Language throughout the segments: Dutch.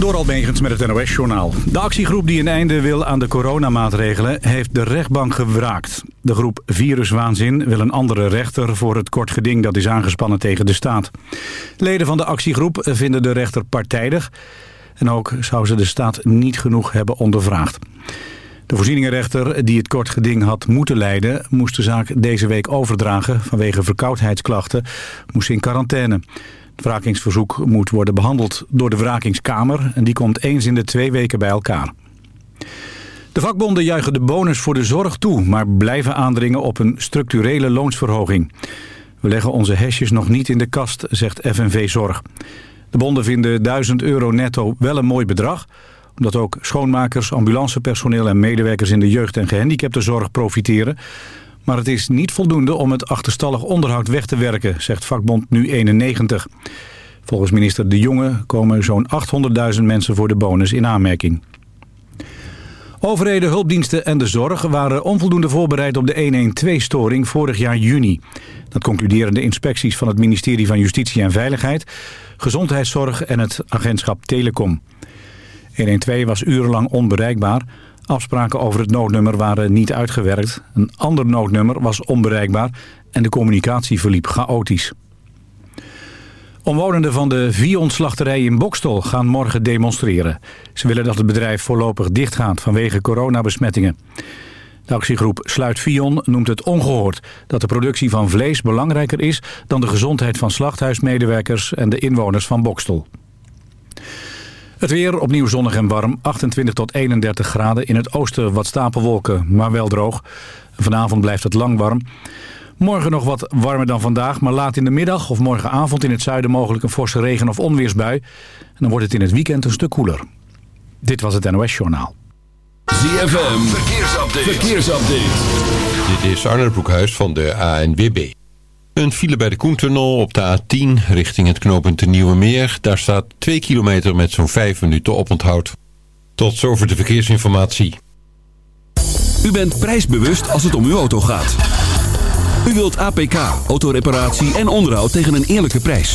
Door Almegens met het NOS-journaal. De actiegroep die een einde wil aan de coronamaatregelen heeft de rechtbank gewraakt. De groep Viruswaanzin wil een andere rechter voor het kort geding dat is aangespannen tegen de staat. Leden van de actiegroep vinden de rechter partijdig en ook zou ze de staat niet genoeg hebben ondervraagd. De voorzieningenrechter die het kort geding had moeten leiden... moest de zaak deze week overdragen vanwege verkoudheidsklachten. Moest in quarantaine. Wrakingsverzoek moet worden behandeld door de wrakingskamer... en die komt eens in de twee weken bij elkaar. De vakbonden juichen de bonus voor de zorg toe... maar blijven aandringen op een structurele loonsverhoging. We leggen onze hesjes nog niet in de kast, zegt FNV Zorg. De bonden vinden 1000 euro netto wel een mooi bedrag omdat ook schoonmakers, ambulancepersoneel en medewerkers in de jeugd- en gehandicaptenzorg profiteren. Maar het is niet voldoende om het achterstallig onderhoud weg te werken, zegt vakbond Nu 91. Volgens minister De Jonge komen zo'n 800.000 mensen voor de bonus in aanmerking. Overheden, hulpdiensten en de zorg waren onvoldoende voorbereid op de 112-storing vorig jaar juni. Dat concluderen de inspecties van het ministerie van Justitie en Veiligheid, Gezondheidszorg en het agentschap Telecom. 112 was urenlang onbereikbaar. Afspraken over het noodnummer waren niet uitgewerkt. Een ander noodnummer was onbereikbaar en de communicatie verliep chaotisch. Omwonenden van de Vion-slachterij in Bokstol gaan morgen demonstreren. Ze willen dat het bedrijf voorlopig dichtgaat vanwege coronabesmettingen. De actiegroep Sluit Vion noemt het ongehoord dat de productie van vlees belangrijker is dan de gezondheid van slachthuismedewerkers en de inwoners van Bokstol. Het weer opnieuw zonnig en warm. 28 tot 31 graden. In het oosten wat stapelwolken, maar wel droog. Vanavond blijft het lang warm. Morgen nog wat warmer dan vandaag, maar laat in de middag of morgenavond in het zuiden mogelijk een forse regen- of onweersbui. En dan wordt het in het weekend een stuk koeler. Dit was het NOS Journaal. ZFM, verkeersupdate. verkeersupdate. Dit is Arnold Broekhuis van de ANWB. Een file bij de Koentunnel op de A10 richting het knooppunt de Nieuwe Meer. Daar staat 2 kilometer met zo'n 5 minuten oponthoud. Tot zover de verkeersinformatie. U bent prijsbewust als het om uw auto gaat. U wilt APK, autoreparatie en onderhoud tegen een eerlijke prijs.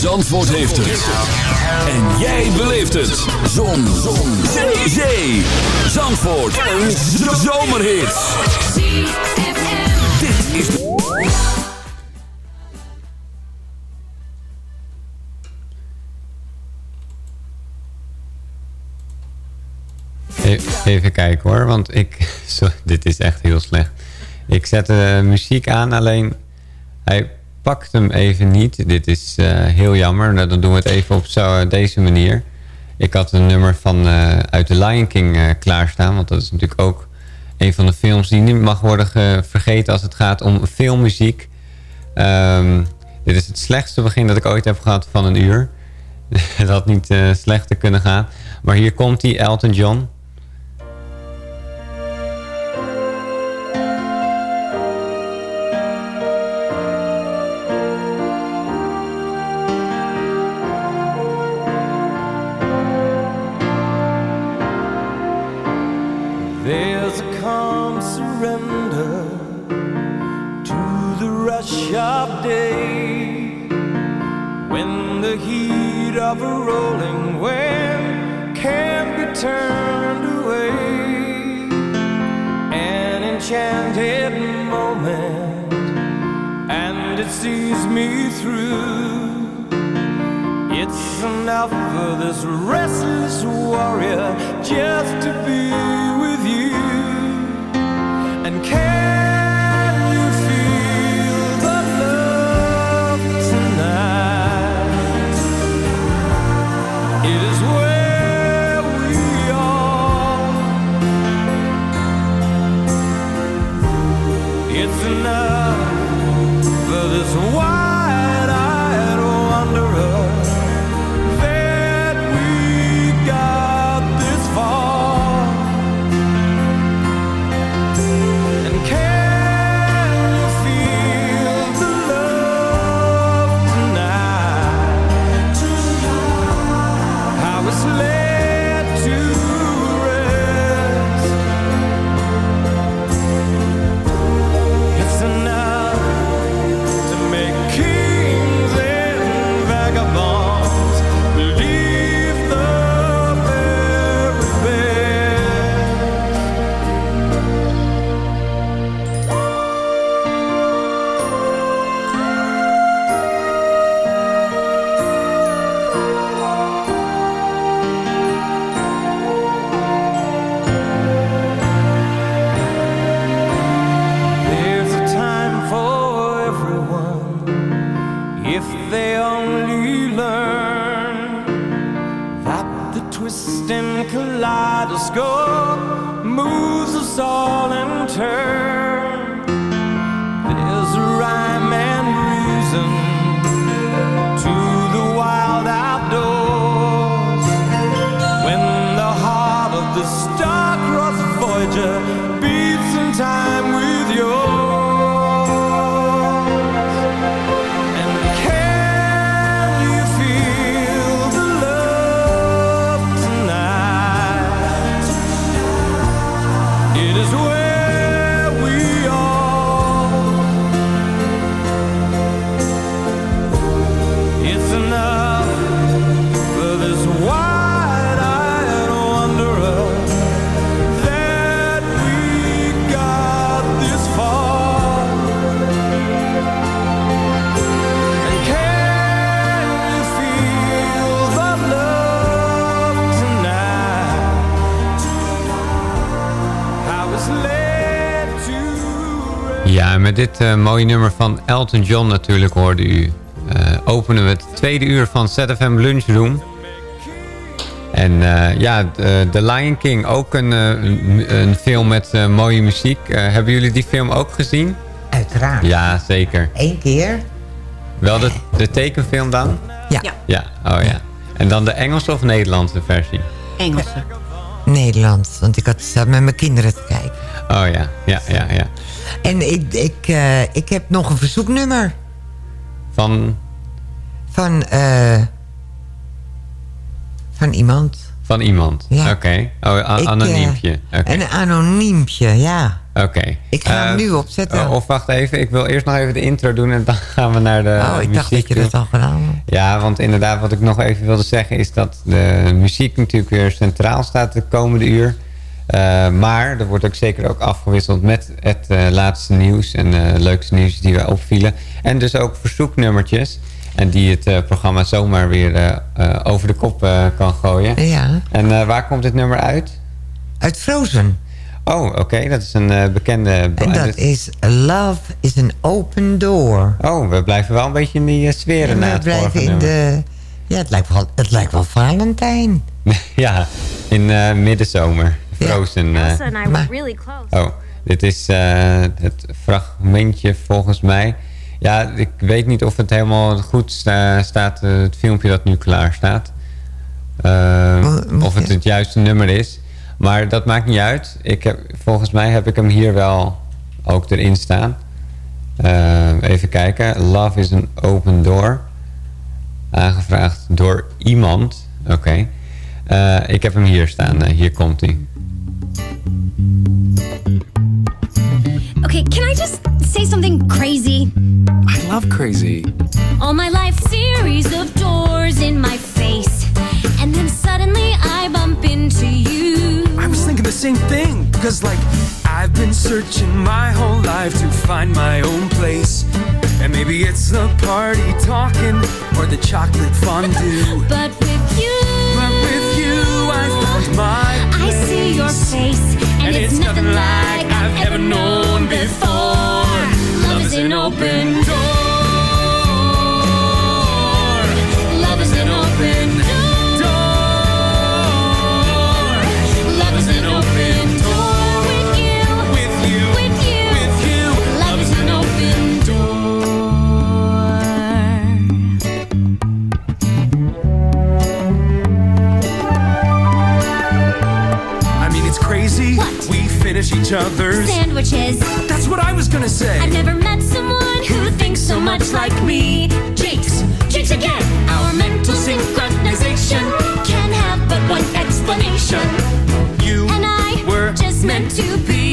Zandvoort heeft het. En jij beleeft het. Zon. Zon. Zee. Zandvoort. Een zomerhit. Dit is. E- Even kijken hoor, want ik... Dit is echt heel slecht. Ik zet de muziek aan, alleen hij pakt hem even niet. Dit is eh, heel jammer. Nou, dan doen we het even op zo, deze manier. Ik had een nummer van, eh, uit The Lion King eh, klaarstaan. Want dat is natuurlijk ook een van de films die niet mag worden ge- vergeten als het gaat om filmmuziek. Ehm, dit is het slechtste begin dat ik ooit heb gehad van een uur. dat had niet eh, slechter kunnen gaan. Maar hier komt hij, Elton John. Of a rolling wind can't be turned away, an enchanted moment, and it sees me through. It's enough for this restless warrior just to be with you. And can Is where dit eh, mooie nummer van Elton John natuurlijk hoorde u... eh, openen we het tweede uur van ZFM Lunchroom. En eh, ja, The Lion King, ook een, eh, een, film met eh, mooie muziek. Eh, hebben jullie die film ook gezien? Uiteraard. Ja, zeker. Eén keer. Wel de, de tekenfilm dan? Ja. Ja, oh ja. En dan de Engelse of Nederlandse versie? Engelse. Nederlands. Want ik had zat met mijn kinderen te kijken. Oh ja, ja, ja, ja. En ik, ik, eh, ik heb nog een verzoeknummer. Van, Van, eh, van iemand. van iemand? Ja. Oké. Oh, eh, anoniempje. Oké. Een anoniempje, ja. Oké. Ik ga hem Eh, nu opzetten. oh, of wacht even, ik wil eerst nog even de intro doen en dan gaan we naar de oh, ik dacht dat je dat al gedaan had. Ja, want inderdaad, wat ik nog even wilde zeggen is dat de muziek natuurlijk weer centraal staat de komende uur. Eh, maar er wordt ook zeker ook afgewisseld met het eh, laatste nieuws en eh leukste nieuws die wij opvielen. En dus ook verzoeknummertjes. En die het programma zomaar weer over de kop kan gooien. Ja. En waar komt dit nummer uit? Uit Frozen. Oh, oké, dat is een bekende... En dat is Love is an Open Door. Oh, we blijven wel een beetje in die uh, sfeer na we het blijven vorige in nummer. de... Ja, het lijkt wel, het lijkt wel Valentijn. ja, in middenzomer. Frozen. Elsa and I were really close. oh, dit is eh, het fragmentje volgens mij. Ja, ik weet niet of het helemaal goed sta- staat, eh, het filmpje dat nu klaar staat. Eh, of het het juiste nummer is. Maar dat maakt niet uit. Ik heb, volgens mij heb ik hem hier wel ook erin staan. Eh, even kijken. Love is an open door. Aangevraagd door iemand. Oké. Eh, ik heb hem hier staan. Hier komt hij. Okay, can I just say something crazy? I love crazy. All my life, series of doors in my face. And then suddenly I bump into you. I was thinking the same thing because, like, I've been searching my whole life to find my own place. And maybe it's the party talking or the chocolate fondue. But with you, face. And, it's, nothing like I've ever known before. Love is an open each other's. Sandwiches. That's what I was gonna say. I've never met someone who thinks so much like me. Jinx, jinx again. Our mental synchronization can have but one explanation. You and I were just meant to be.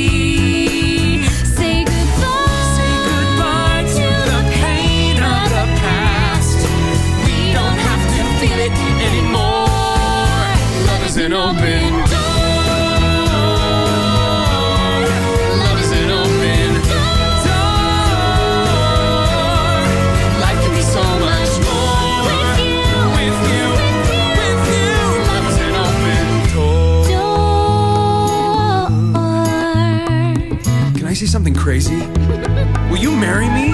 Crazy? Will you marry me?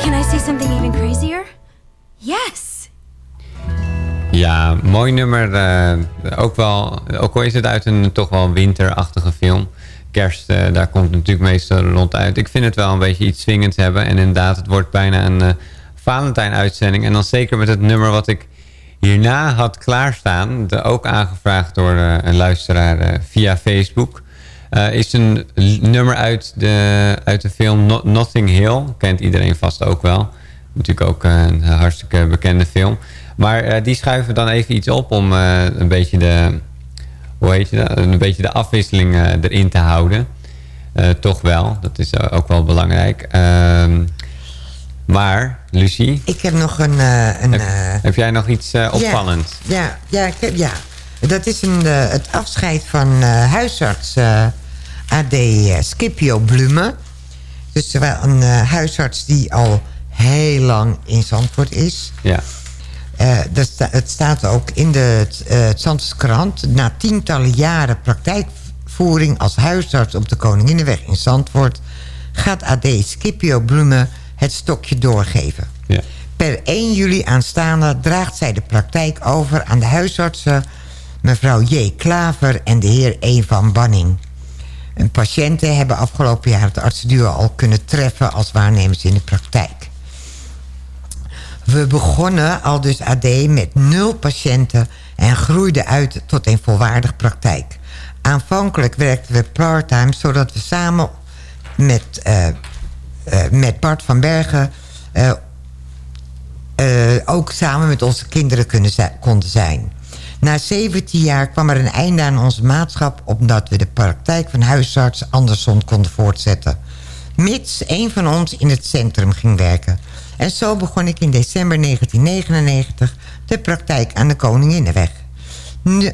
Can I say something even crazier? Yes. Ja, mooi nummer. eh, ook, wel, ook al is het uit een toch wel winterachtige film. Kerst, eh, daar komt het natuurlijk meestal rond uit. Ik vind het wel een beetje iets swingends hebben. En inderdaad, het wordt bijna een eh Valentijn-uitzending. En dan zeker met het nummer wat ik hierna had klaarstaan. De, ook aangevraagd door eh, een luisteraar eh, via Facebook. Eh, is een nummer uit de, uit de film No- Notting Hill. Kent iedereen vast ook wel. Natuurlijk ook een hartstikke bekende film. Maar eh, die schuiven dan even iets op om eh, een beetje de, hoe heet je dat? Een beetje de afwisseling erin te houden. Toch wel, dat is ook wel belangrijk. Ehm, maar, Lucie, Ik heb nog een... een eh, heb jij nog iets opvallends? Ja, ja, ik heb, ja. dat is een, het afscheid van huisarts AD eh, Scipio Blume. Dus terwijl een eh, huisarts die al heel lang in Zandvoort is. Ja. Eh, sta- het staat ook in de uh, Zandvoortse krant. Na tientallen jaren praktijkvoering als huisarts op de Koninginnenweg in Zandvoort... gaat AD Scipio Blume het stokje doorgeven. Ja. Per 1 juli aanstaande draagt zij de praktijk over aan de huisartsen... mevrouw J. Klaver en de heer E. van Banning. En patiënten hebben afgelopen jaar het artsenduo al kunnen treffen... als waarnemers in de praktijk. We begonnen al dus AD met nul patiënten... en groeiden uit tot een volwaardig praktijk. Aanvankelijk werkten we part-time... zodat we samen met, eh, eh, met Bart van Bergen... eh, ook samen met onze kinderen konden zijn. Na 17 jaar kwam er een einde aan onze maatschap... omdat we de praktijk van huisarts Anderson konden voortzetten. Mits een van ons in het centrum ging werken. En zo begon ik in december 1999 de praktijk aan de Koninginnenweg.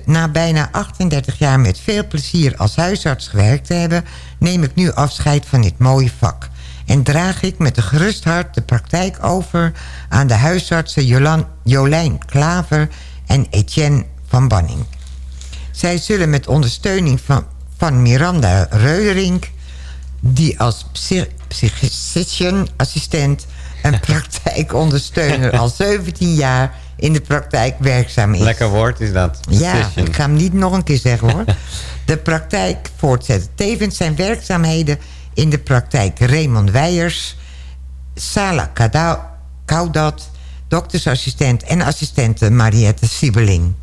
Na bijna 38 jaar met veel plezier als huisarts gewerkt te hebben... neem ik nu afscheid van dit mooie vak. En draag ik met een gerust hart de praktijk over... aan de huisartsen Jolijn Klaver en Etienne van Banning. Zij zullen met ondersteuning van, van Miranda Reuderink... die als psy- psychician assistent en praktijkondersteuner al 17 jaar in de praktijk werkzaam is. Lekker woord is dat. Ja, ik ga hem niet nog een keer zeggen hoor. De praktijk voortzetten. Tevens zijn werkzaamheden in de praktijk Raymond Weijers... Sala Kaudat, doktersassistent en assistente Mariette Siebeling.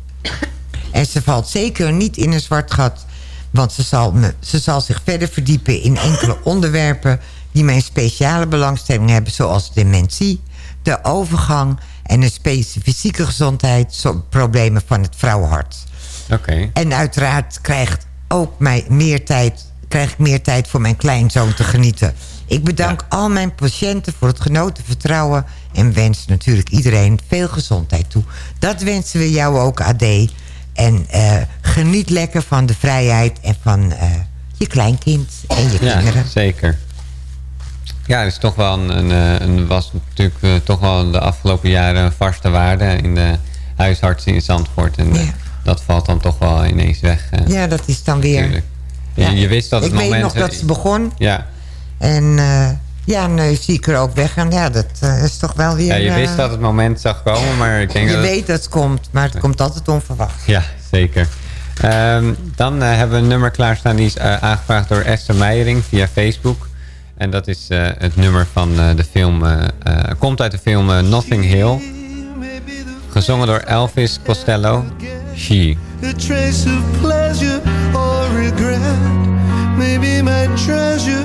En ze valt zeker niet in een zwart gat... want ze zal, me, ze zal zich verder verdiepen in enkele onderwerpen... die mijn speciale belangstelling hebben... zoals dementie, de overgang en de specifieke gezondheidsproblemen van het vrouwenhart. Oké. En uiteraard krijgt ook mij meer tijd, krijg ik meer tijd voor mijn kleinzoon te genieten. Ik bedank al mijn patiënten voor het genoten vertrouwen... en wens natuurlijk iedereen veel gezondheid toe. Dat wensen we jou ook, AD. En eh, geniet lekker van de vrijheid en van eh, je kleinkind en je Ja, kinderen. zeker. Ja, het is toch wel een, een, eh, een was natuurlijk toch wel de afgelopen jaren een vaste waarde in de huisartsen in Zandvoort. En dat valt dan toch wel ineens weg. Ja, dat is dan weer... natuurlijk. Je, je wist dat het ik weet moment... nog dat ze begon. Ja, En eh, ja, nu zie ik er ook weggaan. Ja, dat eh, is toch wel weer... ja, je eh, wist dat het moment zag komen, maar ik denk je dat... het- weet dat het komt, maar het komt altijd onverwacht. Ja, zeker. Ehm, dan eh, hebben we een nummer klaarstaan. Die is eh, aangevraagd door Esther Meijering via Facebook. En dat is eh, het nummer van eh, de film... eh, eh, komt uit de film eh, Nothing Hill. Gezongen door Elvis Costello. She. a trace of pleasure or regret. Maybe my treasure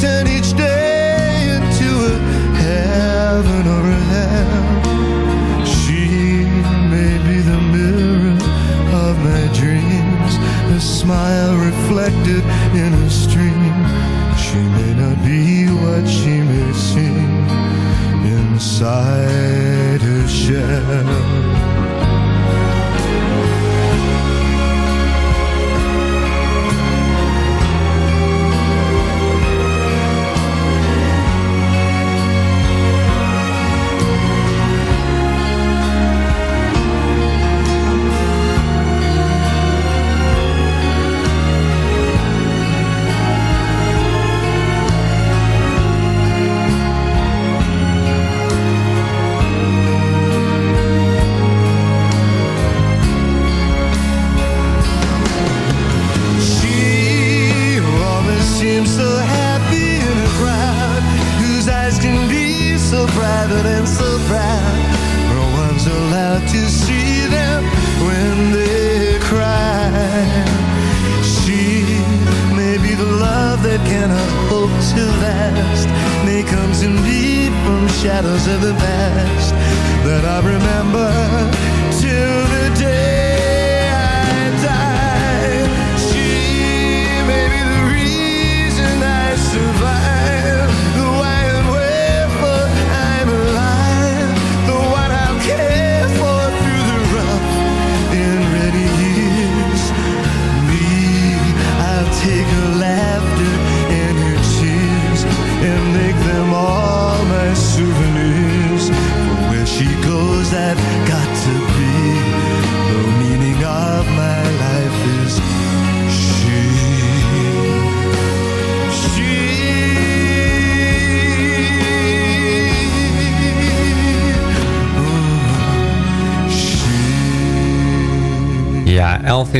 Turn each day into a heaven or a hell. She may be the mirror of my dreams, a smile reflected in a stream. She may not be what she may seem inside her shell.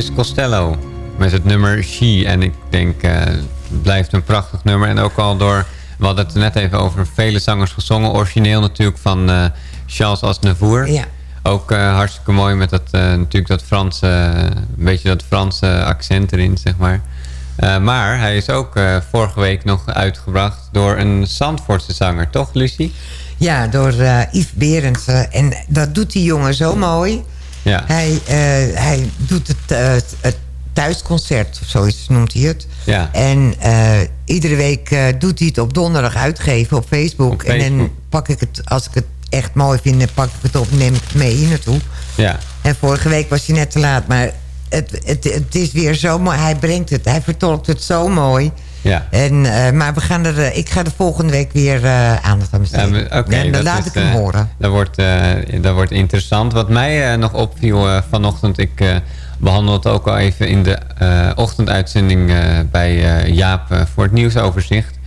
Elvis Costello met het nummer She. En ik denk, eh, het blijft een prachtig nummer. En ook al door, we hadden het net even over, vele zangers gezongen. Origineel natuurlijk van eh, Charles Aznavour. Ja. Ook eh, hartstikke mooi met dat, natuurlijk dat Franse, een beetje dat Franse accent erin, zeg maar. Maar hij is ook vorige week nog uitgebracht door een Zandvoortse zanger, toch Lucie? Ja, door Yves Berendsen. En dat doet die jongen zo mooi. Ja. Hij, eh, hij doet het, eh, het- thuisconcert, of zoiets noemt hij het. Ja. En eh, iedere week doet hij het op donderdag uitgeven op Facebook. Op En dan pak ik het, als ik het echt mooi vind, dan pak ik het op en neem ik het mee hier naartoe. Ja. En vorige week was hij net te laat, maar het, het, het is weer zo mooi. Hij brengt het, hij vertolkt het zo mooi. Ja. En, eh, maar we gaan er, eh, ik ga er volgende week weer eh aandacht aan Ja, besteden. maar- oké, en dan laat is, ik hem horen. Dat wordt, dat wordt interessant. Wat mij nog opviel vanochtend... ik eh behandel het ook al even in de ochtenduitzending bij Jaap voor het nieuwsoverzicht.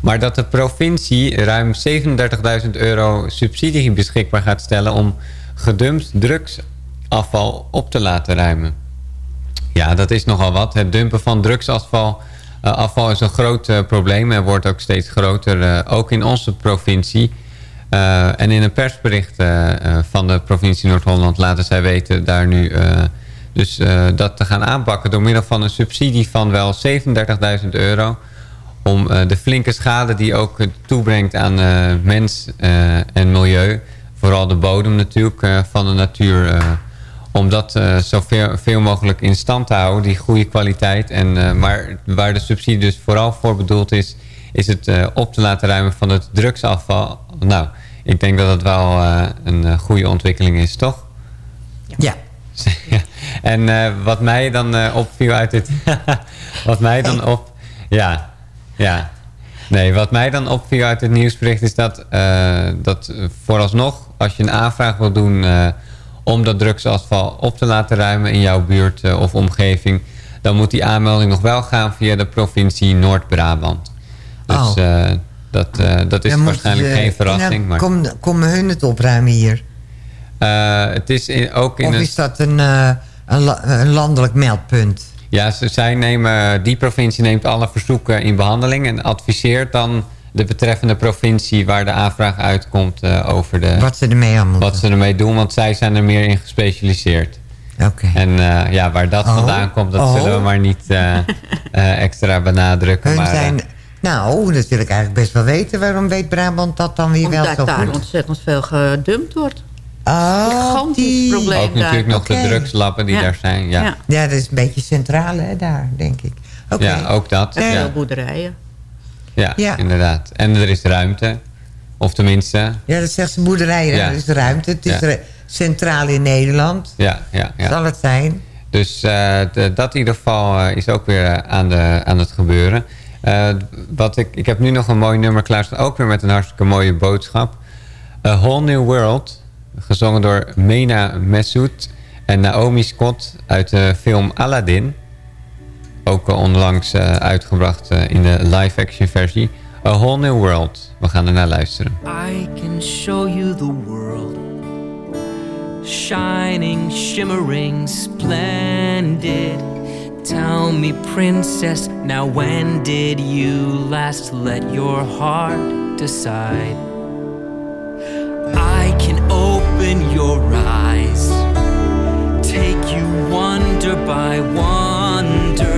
Maar dat de provincie ruim 37.000 euro subsidie beschikbaar gaat stellen... om gedumpt drugsafval op te laten ruimen. Ja, dat is nogal wat. Het dumpen van drugsafval afval is een groot eh, probleem en wordt ook steeds groter, eh, ook in onze provincie. Eh, en in een persbericht eh, eh, van de provincie Noord-Holland laten zij weten daar nu eh, dus eh, dat te gaan aanpakken door middel van een subsidie van wel 37.000 euro. Om eh, de flinke schade die ook toebrengt aan eh, mens eh, en milieu, vooral de bodem natuurlijk eh, van de natuur, eh, om dat eh, zoveel veel mogelijk in stand te houden, die goede kwaliteit. En, eh, maar waar de subsidie dus vooral voor bedoeld is, is het eh, op te laten ruimen van het drugsafval. Nou, ik denk dat dat wel eh, een goede ontwikkeling is, toch? Ja. Ja. En eh, wat mij dan opviel uit dit... wat mij dan op... Ja, ja. Nee, wat mij dan opviel uit het nieuwsbericht is dat, eh, dat vooralsnog... als je een aanvraag wil doen eh, om dat drugsafval op te laten ruimen in jouw buurt eh, of omgeving... dan moet die aanmelding nog wel gaan via de provincie Noord-Brabant. Dus Oh. eh, dat, eh, dat is Dan waarschijnlijk geen verrassing. dan Maar, kom- Komen hun het opruimen hier? Het is in, ook in Of is dat een, een, la- een landelijk meldpunt? Ja, ze, zij nemen, die provincie neemt alle verzoeken in behandeling... en adviseert dan de betreffende provincie waar de aanvraag uitkomt eh, over de... Wat ze ermee aan moeten. Wat ze ermee doen, want zij zijn er meer in gespecialiseerd. Oké. En eh, ja, waar dat Oh. vandaan komt, dat Oh. zullen we maar niet eh, eh, extra benadrukken. Hun maar, zijn... Nou, dat wil ik eigenlijk best wel weten. Waarom weet Brabant dat dan weer wel Omdat zo daar goed? ontzettend veel gedumpt wordt. Oh, Gigantisch die- probleem ook natuurlijk daar. nog de drugslappen die Ja. daar zijn. Ja, Ja. Ja, dat is een beetje centraal hè, daar, denk ik. Oké. ja ook dat. En Ja. veel boerderijen. Ja, Ja. inderdaad. En er is ruimte. Of tenminste, Ja, dat zegt ze boerderijen. Ja. Er is ruimte. Het is Ja. centraal in Nederland. ja, ja, ja. Zal het zijn? Dus eh, de- dat in ieder geval eh, is ook weer eh, aan, de, aan het gebeuren. Wat ik, ik heb nu nog een mooi nummer klaarstaan. Ook weer met een hartstikke mooie boodschap. A Whole New World. Gezongen door Mena Messoud en Naomi Scott uit de film Aladdin. Ook onlangs eh, uitgebracht eh, in de live-action versie. A Whole New World. We gaan ernaar luisteren. I can show you the world. Shining, shimmering, splendid. Tell me, princess, now when did you last let your heart decide? I can open your eyes, take you wonder by wonder,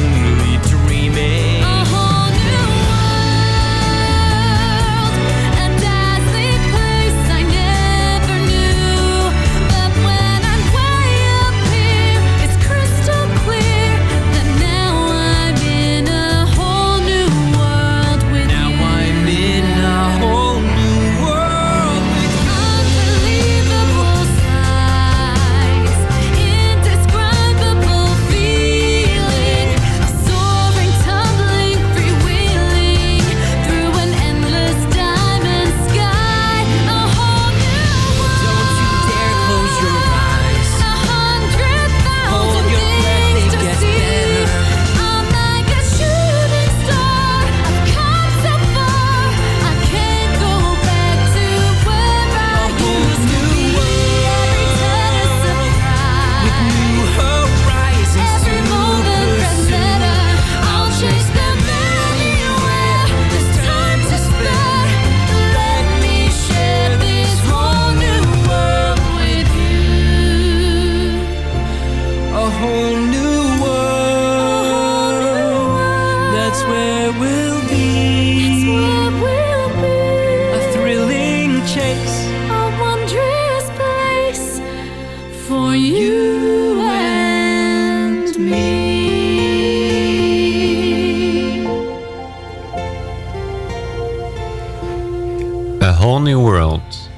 That's where we'll be. A thrilling chase. A wondrous place for you and me. A Whole New World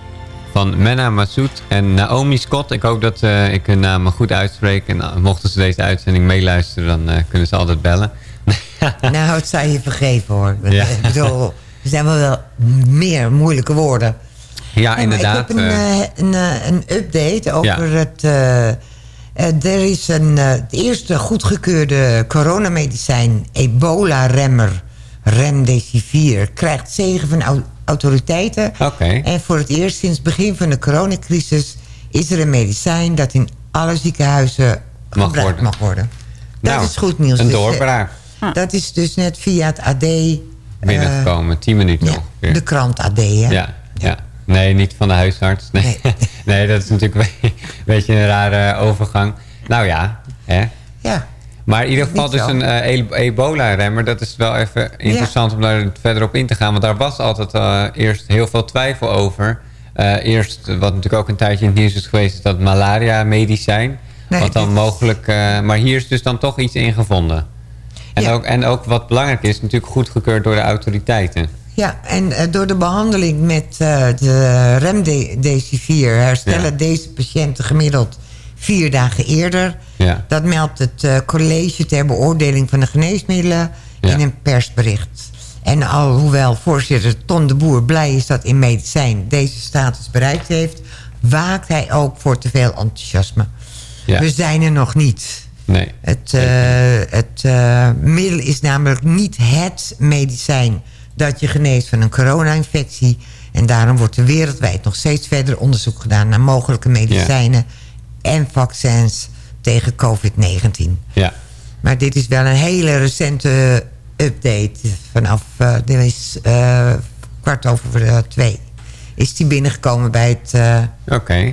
van Menna Massoud en Naomi Scott. Ik hoop dat eh, ik hun namen goed uitspreek. En eh, mochten ze deze uitzending meeluisteren, dan eh, kunnen ze altijd bellen. nou, het zou je vergeven hoor. Ja. Ik bedoel, er zijn wel, wel meer moeilijke woorden. Ja, maar inderdaad. Ik heb een, eh, eh, een, eh, een update over Ja. het... er is een, eh, het eerste goedgekeurde coronamedicijn, ebola-remmer, Remdesivir, krijgt zegen van au- autoriteiten. Oké. En voor het eerst sinds het begin van de coronacrisis is er een medicijn dat in alle ziekenhuizen Mag gebruikt worden. mag worden. Dat Nou, is goed nieuws. een Dus, doorbraak. dat is dus net via het AD... eh, binnengekomen. 10 minuten ongeveer. de krant AD, hè? Ja, ja. Nee, niet van de huisarts. Nee, nee. dat is natuurlijk een beetje een rare overgang. Nou ja, hè. Ja. Maar in ieder geval dus een eh, e- ebola-remmer. Dat is wel even interessant om daar verder op in te gaan. Want daar was altijd eh, eerst heel veel twijfel over. Eh, eerst, wat natuurlijk ook een tijdje in het nieuws is geweest... is dat malaria-medicijn. Nee, wat dan mogelijk... eh, maar hier is dus dan toch iets in gevonden. En, ook, en ook wat belangrijk is, natuurlijk goedgekeurd door de autoriteiten. Ja, en eh, door de behandeling met eh, de remdesivir herstellen Ja. deze patiënten gemiddeld vier dagen eerder. Ja. Dat meldt het eh, college ter beoordeling van de geneesmiddelen in een persbericht. En alhoewel voorzitter Ton de Boer blij is dat in medicijn deze status bereikt heeft... waakt hij ook voor te veel enthousiasme. We zijn er nog niet. Nee. Het, eh, het eh, middel is namelijk niet het medicijn dat je geneest van een corona-infectie. En daarom wordt er wereldwijd nog steeds verder onderzoek gedaan... naar mogelijke medicijnen en vaccins tegen COVID-19. Ja. Maar dit is wel een hele recente update. Vanaf eh, dit is, kwart over twee is die binnengekomen bij het.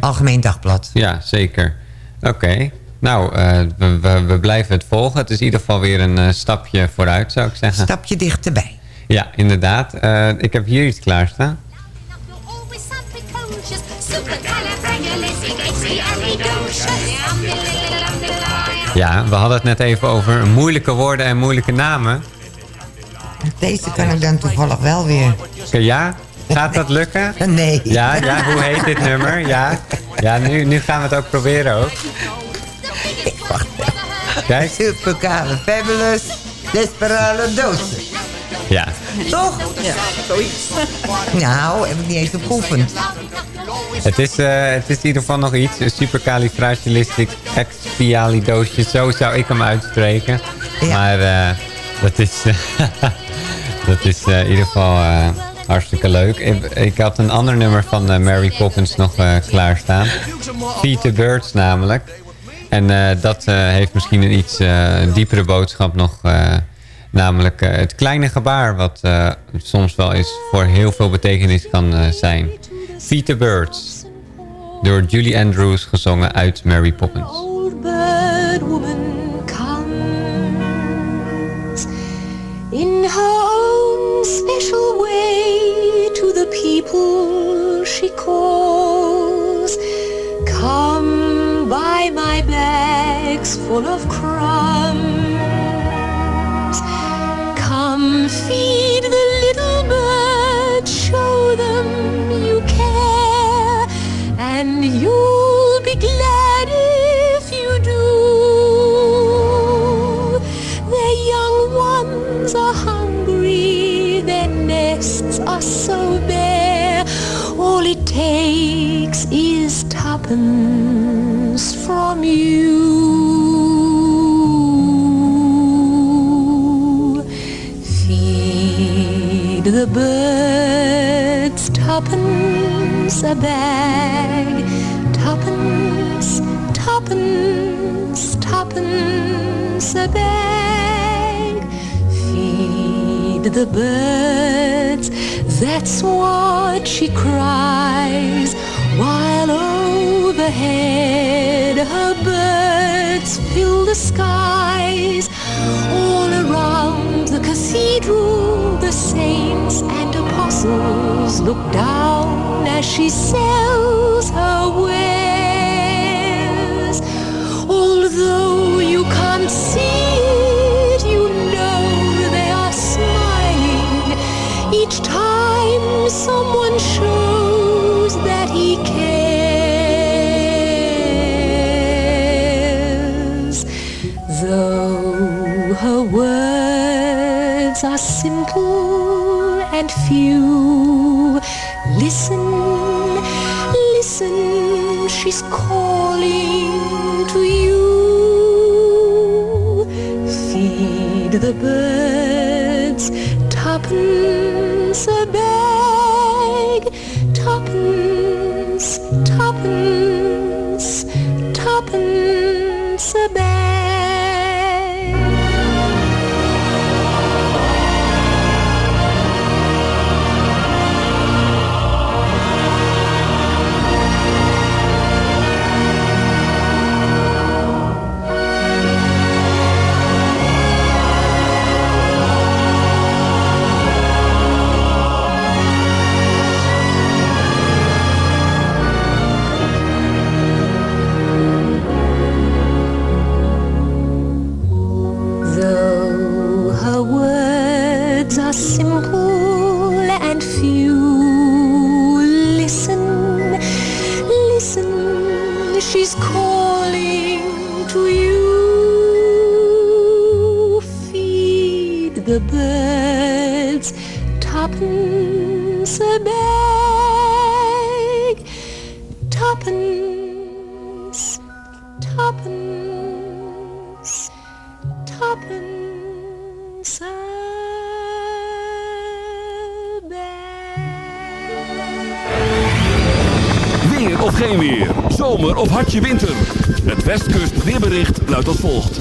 Algemeen Dagblad. Ja, zeker. Oké. Nou, eh, we, we, we blijven het volgen. Het is in ieder geval weer een eh, stapje vooruit, zou ik zeggen. Stapje dichterbij. Ja, inderdaad. Eh, ik heb hier iets klaarstaan. Ja, we hadden het net even over moeilijke woorden en moeilijke namen. Deze kan ik dan toevallig wel weer. Ja? Gaat dat lukken? Nee. Ja, ja, hoe heet dit nummer? Ja, ja nu, nu gaan we het ook proberen ook. Kijk. Supercale fabulous. Desperale dosis. Ja. Toch? Ja, zoiets. Nou, heb ik niet eens beoefend. Het is, eh, het is in ieder geval nog iets. Supercalifragilistic expialidocious. Zo zou ik hem uitspreken. Maar eh, dat is, dat is eh, in ieder geval hartstikke leuk. Ik, ik had een ander nummer van Mary Poppins nog eh, klaarstaan. The Birds namelijk. En eh, dat eh, heeft misschien een iets eh, diepere boodschap nog. namelijk het kleine gebaar wat soms wel eens voor heel veel betekenis kan zijn. The Birds. Door Julie Andrews gezongen uit Mary Poppins. in her own special way to the people she. Full of crumbs. Come feed the little birds, show them you care, and you'll be glad if you do. Their young ones are hungry, their nests are so bare. All it takes is tuppence from you. Birds tuppence a bag, tuppence, tuppence, tuppence a bag. Feed the birds, that's what she cries, while overhead her birds fill the skies. All cathedral, the saints and apostles look down as she sells her wares. Although you can't see it, you know they are smiling each time someone shows words are simple and few, listen listen, she's calling to you. Feed the birds, tuppence Winter. Het Westkust weerbericht luidt als volgt.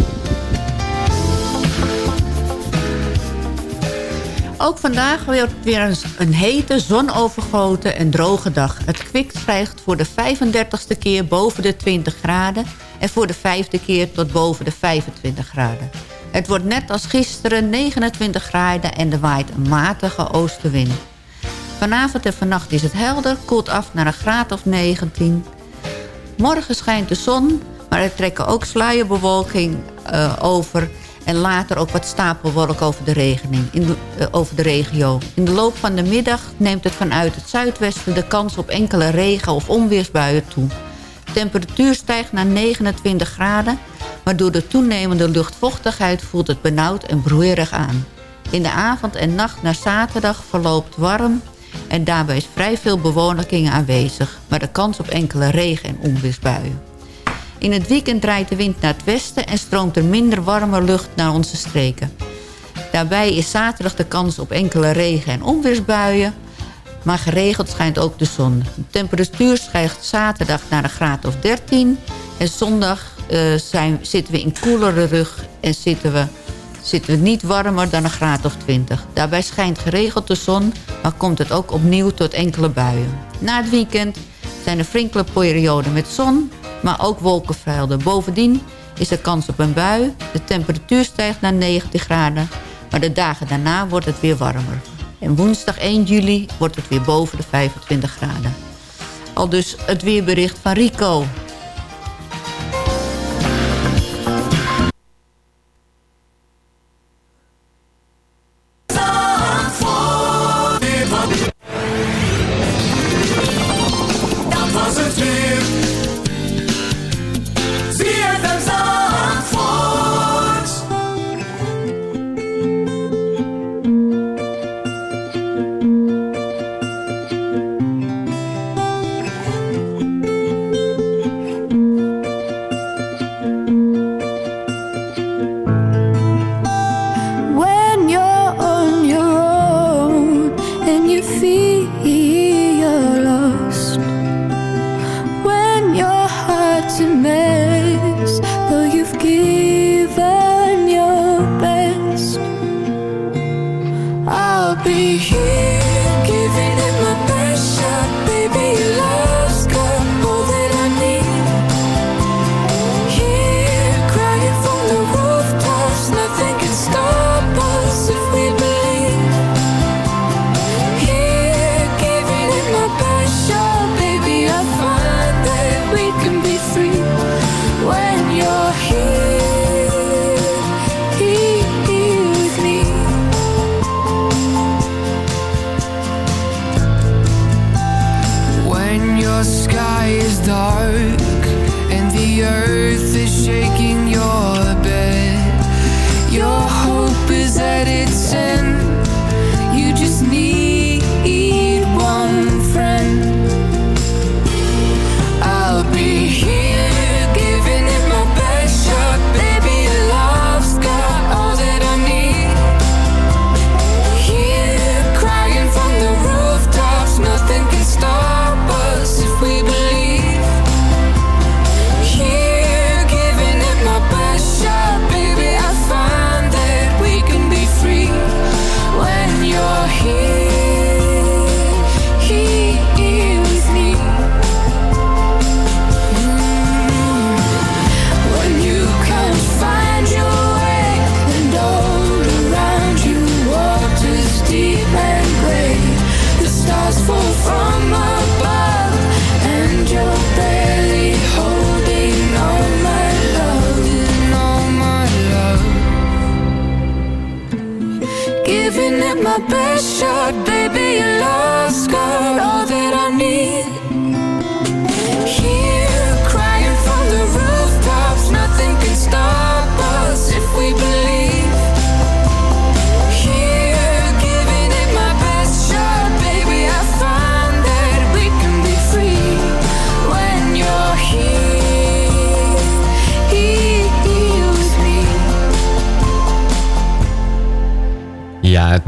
Ook vandaag wordt weer een, een hete, zonovergoten en droge dag. Het kwik stijgt voor de 35ste keer boven de 20 graden... en voor de vijfde keer tot boven de 25 graden. Het wordt net als gisteren 29 graden en er waait een matige oostenwind. Vanavond en vannacht is het helder, koelt af naar een graad of 19. Morgen schijnt de zon, maar er trekken ook sluierbewolking eh, over... en later ook wat stapelwolk over de, regening, in eh, over de regio. In de loop van de middag neemt het vanuit het zuidwesten... de kans op enkele regen- of onweersbuien toe. De temperatuur stijgt naar 29 graden... maar door de toenemende luchtvochtigheid voelt het benauwd en broeierig aan. In de avond en nacht naar zaterdag verloopt warm... en daarbij is vrij veel bewolking aanwezig... maar de kans op enkele regen- en onweersbuien. In het weekend draait de wind naar het westen... en stroomt er minder warme lucht naar onze streken. Daarbij is zaterdag de kans op enkele regen- en onweersbuien... maar geregeld schijnt ook de zon. De temperatuur stijgt zaterdag naar een graad of 13... en zondag eh, zijn, zitten we in koelere rug en zitten we, zitten we niet warmer dan een graad of 20. Daarbij schijnt geregeld de zon, maar komt het ook opnieuw tot enkele buien. Na het weekend zijn er flinke perioden met zon, maar ook wolkenvelden. Bovendien is er kans op een bui. De temperatuur stijgt naar 19 graden, maar de dagen daarna wordt het weer warmer. En woensdag 1 juli wordt het weer boven de 25 graden. Al dus het weerbericht van Rico.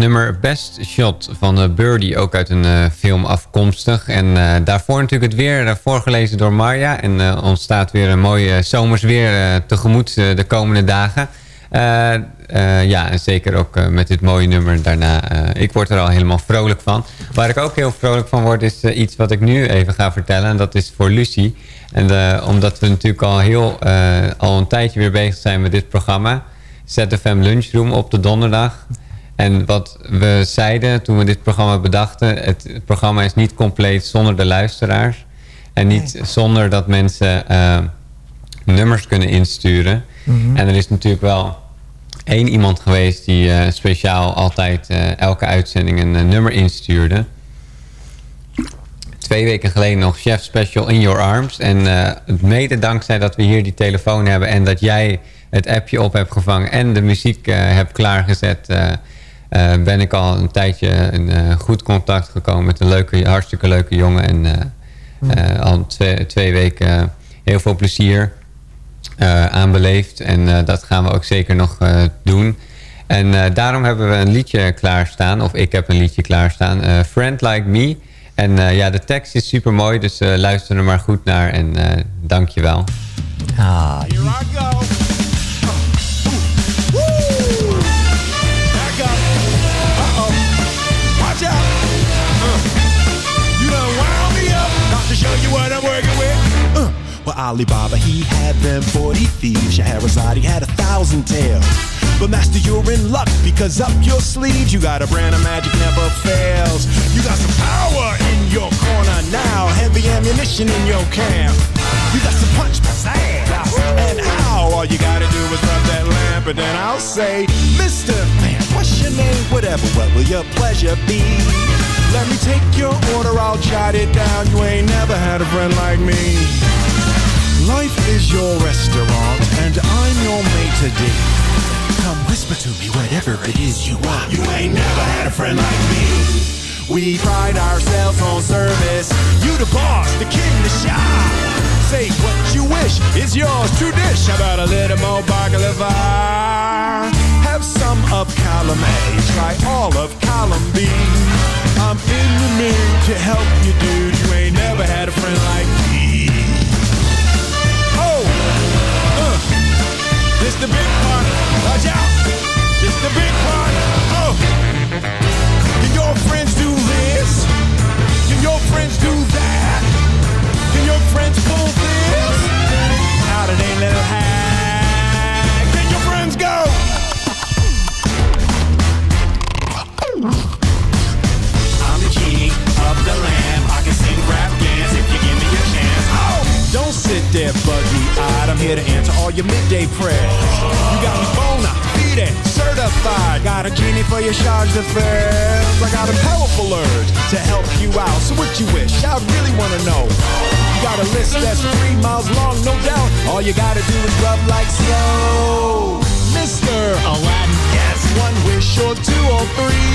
Nummer Best Shot van eh, Birdie, ook uit een eh, film afkomstig. En eh, daarvoor natuurlijk het weer voorgelezen door Marja. En eh, ontstaat weer een mooi eh, zomers weer eh, tegemoet de komende dagen. Ja, en zeker ook met dit mooie nummer daarna. ik word er al helemaal vrolijk van. Waar ik ook heel vrolijk van word is iets wat ik nu even ga vertellen. En dat is voor Lucie. En omdat we natuurlijk al, heel, al een tijdje weer bezig zijn met dit programma. ZFM Lunchroom op de donderdag. En wat we zeiden toen we dit programma bedachten... het programma is niet compleet zonder de luisteraars. En niet zonder dat mensen eh, nummers kunnen insturen. Mhm. En er is natuurlijk wel één iemand geweest... die eh, speciaal altijd eh, elke uitzending een nummer instuurde. Twee weken geleden nog Chef Special In Your Arms. En mede dankzij dat we hier die telefoon hebben... en dat jij het appje op hebt gevangen... en de muziek hebt klaargezet... eh, ben ik al een tijdje in eh, goed contact gekomen met een leuke, hartstikke leuke jongen. En eh, eh, al twee, twee weken heel veel plezier eh, aan beleefd. En eh, dat gaan we ook zeker nog eh, doen. En eh, daarom hebben we een liedje klaarstaan. Of ik heb een liedje klaarstaan. eh, Friend Like Me. En eh, ja, de tekst is super mooi. Dus eh, luister er maar goed naar. En eh dank je wel. Ah, Here I go. Alibaba, he had them 40 thieves. Shahrazad, he had a thousand tales. But master, you're in luck because up your sleeves you got a brand of magic never fails. You got some power in your corner now, heavy ammunition in your camp. You got some punch, pizzazz, and how? All you gotta do is rub that lamp, and then I'll say, Mister Man, what's your name? Whatever, what will your pleasure be? Let me take your order, I'll jot it down. You ain't never had a friend like me. Life is your restaurant, and I'm your maitre d'. Come whisper to me whatever it is you want. You ain't never had a friend like me. We pride ourselves on service. You the boss, the king, the shop. Say what you wish is yours to dish. How about a little more baklava? Have some of column A, try all of column B. I'm in the mood to help you, dude. You ain't never had a friend like me. The big part. Watch out, this the big part. Oh, can your friends do this? Can your friends do that? Can your friends pull this? How do they little hag? Here all your midday prayers. You got me bona fide, certified. Got a genie for your charge d'affaires. I got a powerful urge to help you out. So what you wish? I really wanna know. You got a list that's three miles long, no doubt. All you gotta do is rub like snow. Mr. Aladdin, yes, one wish or two or three.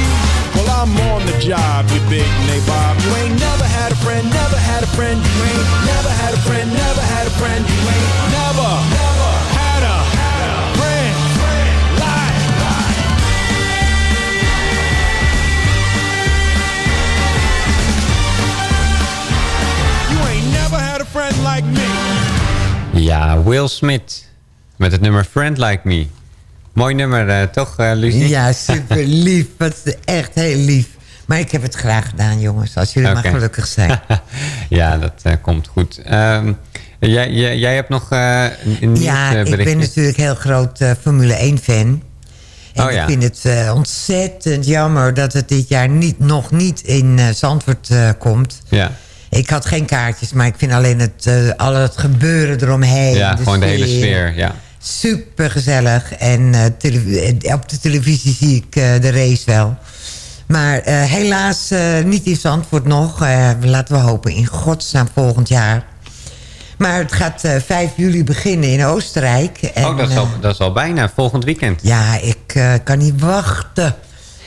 Well, I'm on the job, you big nabob. You ain't never had a friend, never had a friend. You ain't never had a friend, never had a friend. You ain't never, never friend like me. Ja, Will Smith. Met het nummer Friend Like Me. Mooi nummer, eh, toch, eh Lucie? Ja, super lief. Wat is echt heel lief. Maar ik heb het graag gedaan, jongens. Als jullie maar gelukkig zijn. ja, dat eh, komt goed. Ehm, jij, jij, jij hebt nog eh, een, Ja, ik ben natuurlijk heel groot Formule 1-fan. En Oh ja. ik vind het eh, ontzettend jammer dat het dit jaar niet, nog niet in eh, Zandvoort eh, komt. Ja, Ik had geen kaartjes, maar ik vind alleen het, eh, al het gebeuren eromheen. ja gewoon de hele sfeer. Ja. Super gezellig. En eh, eh, op de televisie zie ik de race wel. Maar helaas niet in Zandvoort nog. Laten we hopen in godsnaam volgend jaar. Maar het gaat eh, 5 juli beginnen in Oostenrijk. En, oh, dat is, al, dat is al bijna volgend weekend. ja, ik kan niet wachten.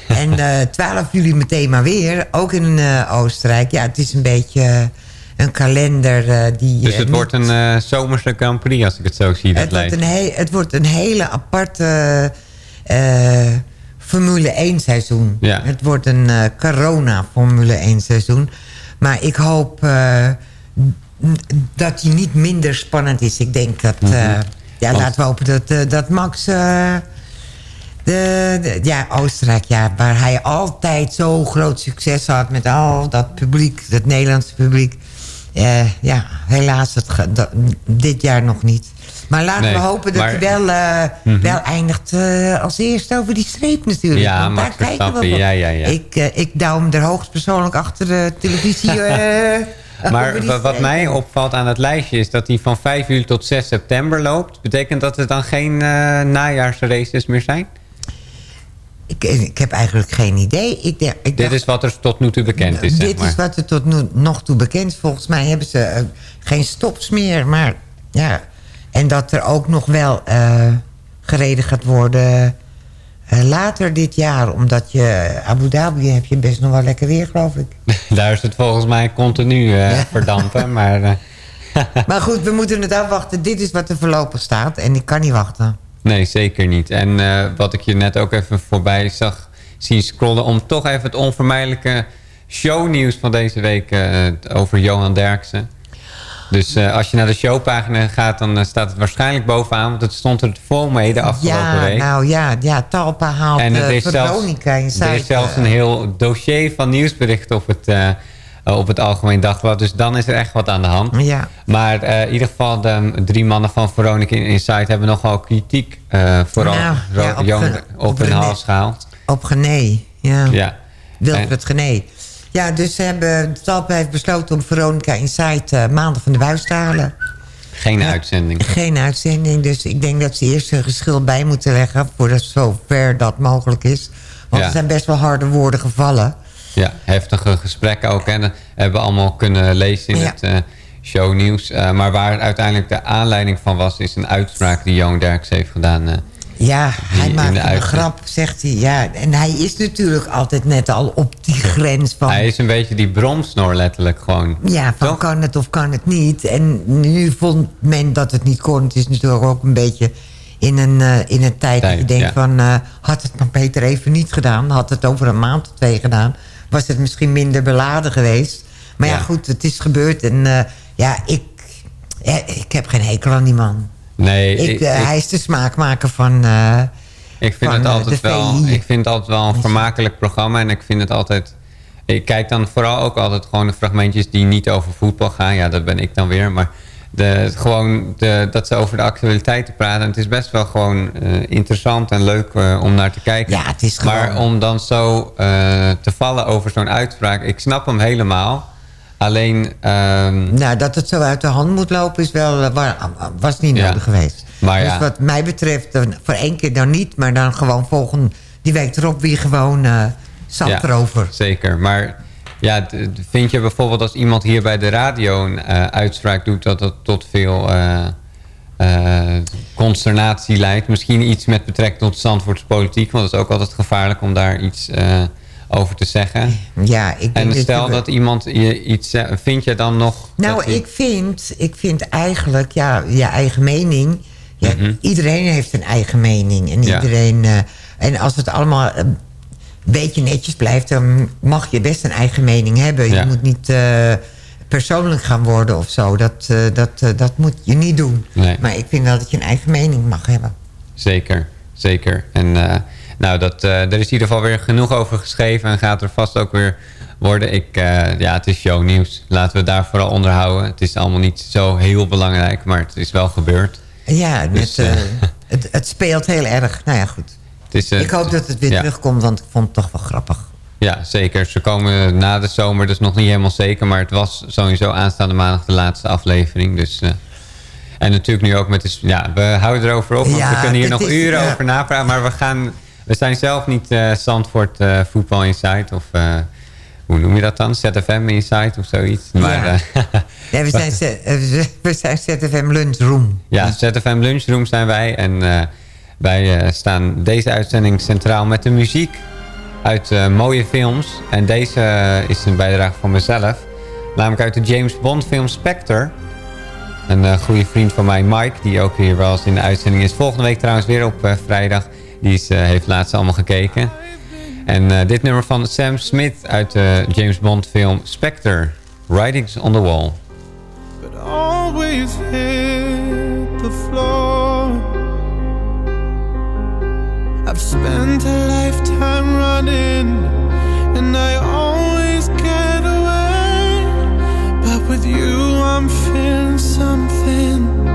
En eh 12 juli meteen maar weer. Ook in eh, Oostenrijk. Ja, het is een beetje eh, een kalender die... Dus het niet- wordt een zomerse Grand Prix als ik het zo zie. Dat het, wordt een he- het wordt een hele aparte Formule 1 seizoen. Ja. Het wordt een corona Formule 1 seizoen. Maar ik hoop dat die niet minder spannend is. Ik denk dat... Mhm. ja, laten we hopen dat, dat Max... de, de- ja, Oostenrijk, ja, waar hij altijd zo groot succes had... met al dat publiek, dat Nederlandse publiek. Eh, ja, helaas het dat- dit jaar nog niet. Maar laten Nee, we hopen dat maar- hij wel, eh, Mhm. wel eindigt eh, als eerste over die streep natuurlijk. Ja, Max kijken we Verstappen, ja, ja, ja. Ik, ik duw hem er hoogstpersoonlijk achter de televisie. Maar wat mij opvalt aan het lijstje is dat hij van 5 juli tot 6 september loopt. Betekent dat het dan geen najaarsraces meer zijn? Ik, ik heb eigenlijk geen idee. Ik, ik Dit dacht- is wat er tot nu toe bekend is, zeg Dit maar. is wat er tot nu nog toe bekend is. Volgens mij hebben ze eh, geen stops meer. Maar ja, en dat er ook nog wel eh, gereden gaat worden eh, later dit jaar. Omdat je Abu Dhabi heb je best nog wel lekker weer, geloof ik. Daar is het volgens mij continu verdampen. Maar maar goed, we moeten het afwachten. Dit is wat er voorlopig staat. En ik kan niet wachten. Nee, zeker niet. En eh, wat ik je net ook even voorbij zag zien scrollen... om toch even het onvermijdelijke shownieuws van deze week eh, over Johan Derksen. Dus eh, als je naar de showpagina gaat, dan staat het waarschijnlijk bovenaan. Want het stond er vol mee de afgelopen Ja, week. nou ja, ja Talpa haalt En er is, zelfs, Veronica in er is zelfs een heel dossier van nieuwsberichten op het, op het Algemeen Dagblad. Dus dan is er echt wat aan de hand. Ja. Maar eh, in ieder geval, de drie mannen van Veronica Inside hebben nogal kritiek. eh, vooral Nou, ja, op Johan ge- op, René. hals gehaald. Op Gené, ja. Ja. Wilfred Gené. Ja, dus ze hebben, Talpa heeft besloten om Veronica Inside eh, maanden van de buis te halen. Geen uitzending. Geen uitzending, dus ik denk dat ze eerst een geschil bij moeten leggen... voordat zover dat mogelijk is. Want Ja. er zijn best wel harde woorden gevallen. Ja, heftige gesprekken ook. En dat hebben we allemaal kunnen lezen in Ja. het eh, shownieuws. Eh, maar waar uiteindelijk de aanleiding van was... is een uitspraak die Johan Derks heeft gedaan... eh, Ja, hij maakt een grap, zegt hij. Ja, en hij is natuurlijk altijd net al op die grens van... Hij is een beetje die bromsnor letterlijk gewoon. Ja, van kan het of kan het niet. En nu vond men dat het niet kon. Het is natuurlijk ook een beetje in een, eh, in een tijd, dat je denkt ja. van... eh, had het maar beter even niet gedaan. Had het over een maand of twee gedaan. Was het misschien minder beladen geweest. Maar ja, Ja. goed, het is gebeurd. En eh, ja, ik, ik heb geen hekel aan die man. Nee, Ik, ik, eh, hij is de smaakmaker van... eh, Ik vind, van, het altijd wel, ik vind het altijd wel een vermakelijk programma. En ik vind het altijd... Ik kijk dan vooral ook altijd gewoon de fragmentjes die niet over voetbal gaan. Ja, dat ben ik dan weer. Maar de, gewoon de, dat ze over de actualiteiten praten. En het is best wel gewoon eh, interessant en leuk eh, om naar te kijken. Ja, het is Maar om dan zo eh, te vallen over zo'n uitspraak... Ik snap hem helemaal. Alleen... ehm, Nou, dat het zo uit de hand moet lopen is wel, eh, wa- was niet Ja. nodig geweest. Maar dus ja. wat mij betreft, voor één keer dan niet... maar dan gewoon volgende, die week erop weer gewoon zat erover. Zeker, maar ja, vind je bijvoorbeeld als iemand hier bij de radio een eh, uitspraak doet... dat dat tot veel eh, eh, consternatie leidt? Misschien iets met betrekking tot Zandvoorts politiek... want het is ook altijd gevaarlijk om daar iets over te zeggen. Ja, ik denk En stel dat iemand je iets vind je dan nog... Nou, ik, vind, ik vind eigenlijk, ja, je eigen mening... Ja, Mhm. Iedereen heeft een eigen mening. En, Ja. iedereen, eh, en als het allemaal beetje netjes blijft... dan mag je best een eigen mening hebben. Ja. Je moet niet eh, persoonlijk gaan worden of zo. Dat, eh, dat, eh, dat moet je niet doen. Nee. Maar ik vind wel dat je een eigen mening mag hebben. Zeker, zeker. En nou, dat, er is in ieder geval weer genoeg over geschreven... en gaat er vast ook weer worden. Ik, ja, het is shownieuws. Laten we het daar vooral onderhouden. Het is allemaal niet zo heel belangrijk, maar het is wel gebeurd. Ja, Dus, met, eh, het, het speelt heel erg. Nou ja, goed. Is, eh, ik hoop dat het weer ja. terugkomt, want ik vond het toch wel grappig. Ja, zeker. Ze komen na de zomer, dus nog niet helemaal zeker. Maar het was sowieso aanstaande maandag de laatste aflevering. Dus, eh, en natuurlijk nu ook met de... Ja, we houden erover op, want Ja, we kunnen hier nog is- uren ja. over napraten. Maar we gaan We zijn zelf niet eh Zandvoort eh, Voetbal Insight of... hoe noem je dat dan? ZFM Insight of zoiets. Maar, Ja. we, zijn, we zijn ZFM Lunchroom. Ja, ZFM Lunchroom zijn wij. En wij eh, staan deze uitzending centraal met de muziek uit eh, mooie films. En deze eh, is een bijdrage van mezelf. Namelijk uit de James Bond film Spectre. Een goede vriend van mij, Mike, die ook hier wel eens in de uitzending is. Volgende week trouwens weer op vrijdag. Die is, heeft laatst allemaal gekeken. En dit nummer van Sam Smith uit de James Bond film Spectre. Writings on the Wall. but always the floor. I've spent a lifetime running, and I always get away. But with you, I'm feeling something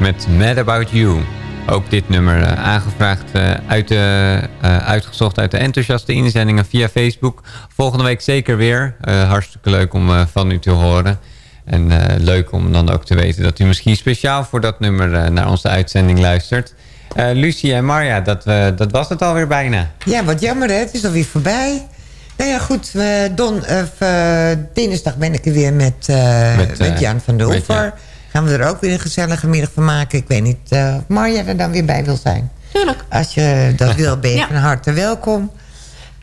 met Mad About You. Ook dit nummer eh, aangevraagd, eh, uit de, eh, uitgezocht uit de enthousiaste inzendingen via Facebook. Volgende week zeker weer. Hartstikke leuk om van u te horen. En leuk om dan ook te weten dat u misschien speciaal voor dat nummer naar onze uitzending luistert. Lucie en Marja, dat, dat was het alweer bijna. Ja, wat jammer hè. Het is alweer voorbij. Nou ja, goed. don, dinsdag ben ik er weer met, Met, met, Jan van der met Oever. Jan. Gaan we er ook weer een gezellige middag van maken. Ik weet niet eh, of Marja er dan weer bij wil zijn. Tuurlijk. Als je dat wil, ben je Ja. van harte welkom.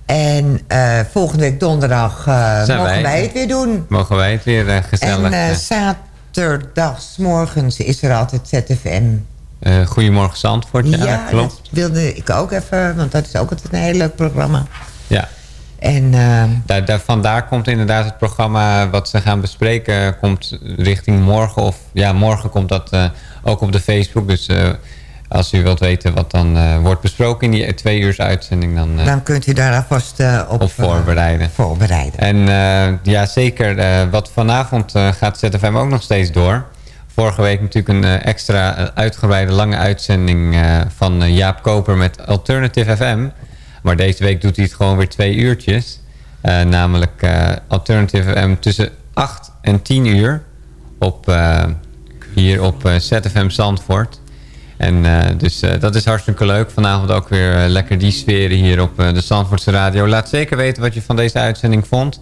En eh, volgende week donderdag eh, mogen wij- wij het weer doen. Mogen wij het weer gezellig... En zaterdagsmorgens is er altijd ZFM. eh, Goedemorgen Zandvoort, ja, ja, klopt. dat wilde ik ook even, want dat is ook altijd een heel leuk programma. Ja. En eh, Daar, daar, vandaar komt inderdaad het programma wat ze gaan bespreken... komt richting morgen. Of ja, morgen komt dat eh, ook op de Facebook. Dus eh, als u wilt weten wat dan eh, wordt besproken in die twee uur uitzending... dan, dan kunt u daar alvast op, op voorbereiden. voorbereiden. En ja, zeker. wat vanavond gaat ZFM ook nog steeds door. Vorige week natuurlijk een extra uitgebreide lange uitzending van Jaap Koper met Alternative FM. Maar deze week doet hij het gewoon weer twee uurtjes. Eh, namelijk eh, Alternative FM tussen 8 en 10 uur. Op, eh, hier op ZFM Zandvoort. En dus dat is hartstikke leuk. Vanavond ook weer lekker die sferen hier op de Zandvoortse Radio. Laat zeker weten wat je van deze uitzending vond.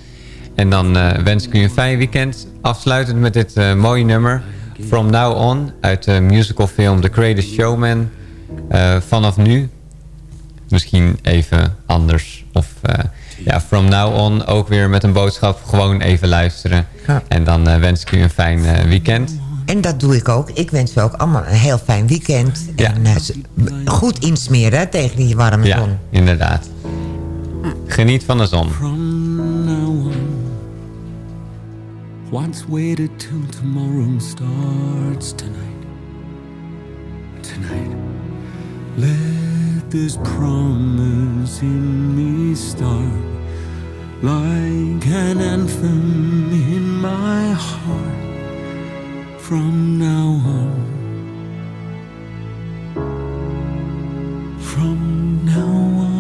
En dan wens ik u een fijn weekend. Afsluitend met dit mooie nummer. From Now On uit de musicalfilm The Greatest Showman. Vanaf nu misschien even anders. Of eh, ja, From Now On ook weer met een boodschap. Gewoon even luisteren. Ja. En dan eh, wens ik u een fijn eh, weekend. En dat doe ik ook. Ik wens u ook allemaal een heel fijn weekend. En eh, z- goed insmeren hè, tegen die warme Ja, zon. inderdaad. Geniet van de zon. From now on, what's waited till tomorrow starts tonight. Tonight, let this promise in me start like an anthem in my heart. From now on, from now on.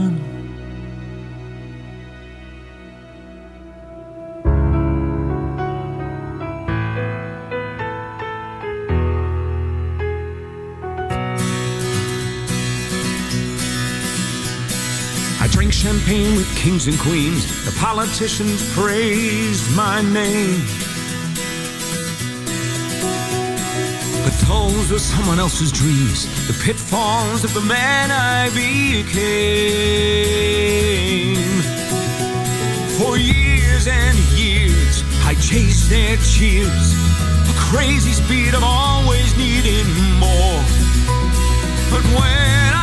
Champagne with kings and queens. The politicians praised my name. But those were someone else's dreams. The pitfalls of the man I became. For years and years, I chased their cheers. A crazy speed of always needing more. But when I